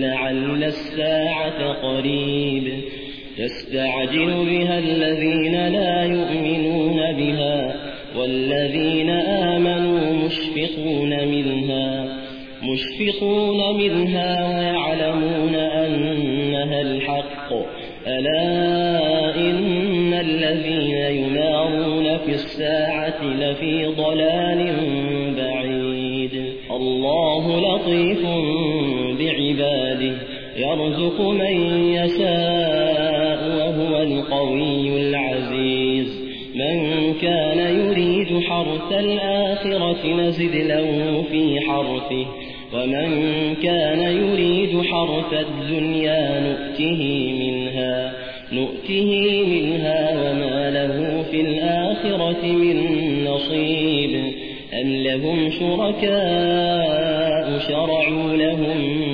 لعل الساعة قريب. يستعجل بها الذين لا يؤمنون بها والذين آمنوا مشفقون منها. مشفقون منها ويعلمون أنها الحق. ألا إن الذين يمارون في الساعة لفي ضلال بعيد. الله لطيف بعباده يرزق من يشاء وهو القوي العزيز. من كان يريد حرث الآخرة نزد له في حرثه ومن كان يريد حرث الدنيا نؤته منها نؤته منها وما له في الآخرة من نصيب. أم لهم شركاء شرعوا لهم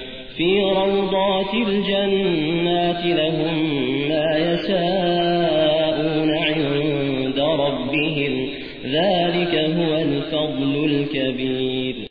في روضات الجنات لهم ما يشاءون عند ربهم. ذلك هو الفضل الكبير.